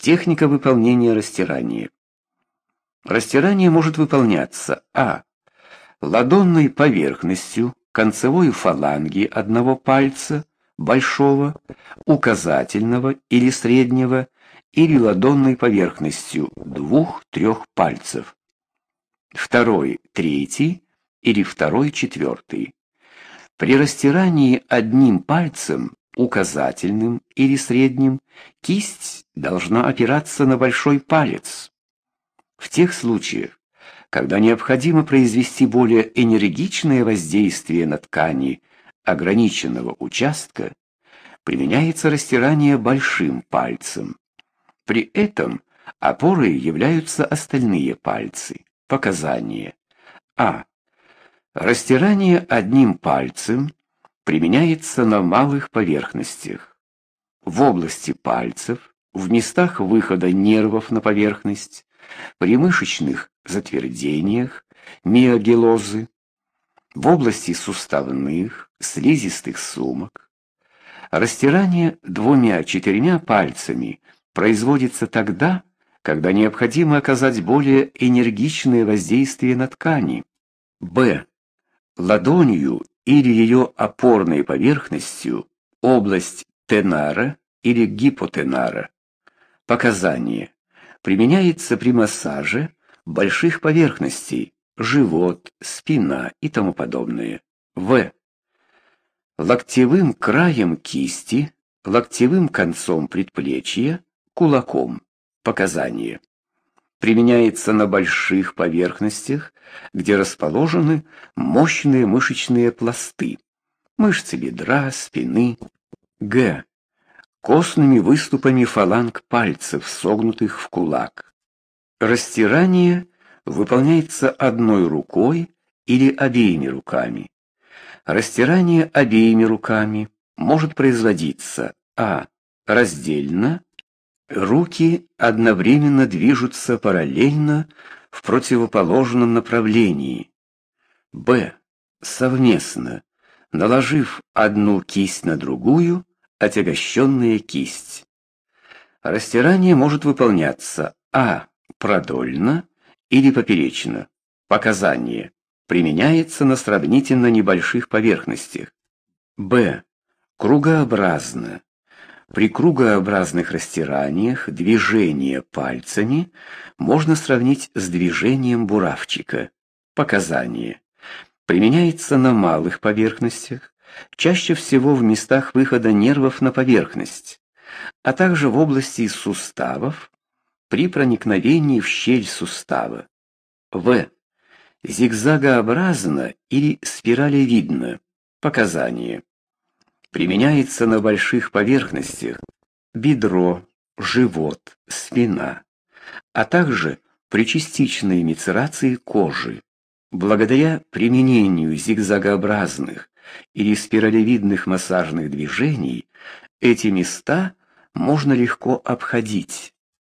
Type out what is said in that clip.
Техника выполнения растирания. Растирание может выполняться а. ладонной поверхностью концевой фаланги одного пальца, большого, указательного или среднего, или ладонной поверхностью двух-трех пальцев. Второй, третий или второй, четвертый. При растирании одним пальцем указательным или средним, кисть должна опираться на большой палец. В тех случаях, когда необходимо произвести более энергичное воздействие на ткани ограниченного участка, применяется растирание большим пальцем. При этом опорой являются остальные пальцы. Показания. А. Растирание одним пальцем применяется на малых поверхностях. В области пальцев, в местах выхода нервов на поверхность, при мышечных затвердениях, миогелозы, в области суставных, слизистых сумок. Растирание двумя-четырьмя пальцами производится тогда, когда необходимо оказать более энергичное воздействие на ткани. Б. Ладонью или ее опорной поверхностью область тенара или гипотенара. Показания. Применяется при массаже больших поверхностей, живот, спина и тому подобное. В. Локтевым краем кисти, локтевым концом предплечья, кулаком. Показания применяется на больших поверхностях, где расположены мощные мышечные пласты, мышцы бедра, спины. Г. Костными выступами фаланг пальцев, согнутых в кулак. Растирание выполняется одной рукой или обеими руками. Растирание обеими руками может производиться а. раздельно, Руки одновременно движутся параллельно в противоположном направлении. Б. Совместно, наложив одну кисть на другую, отягощенная кисть. Растирание может выполняться а. продольно или поперечно. Показание применяется на сравнительно небольших поверхностях. Б. кругообразно при кругообразных растираниях движение пальцами можно сравнить с движением буравчика. Показания. Применяется на малых поверхностях, чаще всего в местах выхода нервов на поверхность, а также в области суставов при проникновении в щель сустава. В. Зигзагообразно или спиралевидно. Показания применяется на больших поверхностях бедро, живот, спина, а также при частичной мицерации кожи. Благодаря применению зигзагообразных или спиралевидных массажных движений эти места можно легко обходить.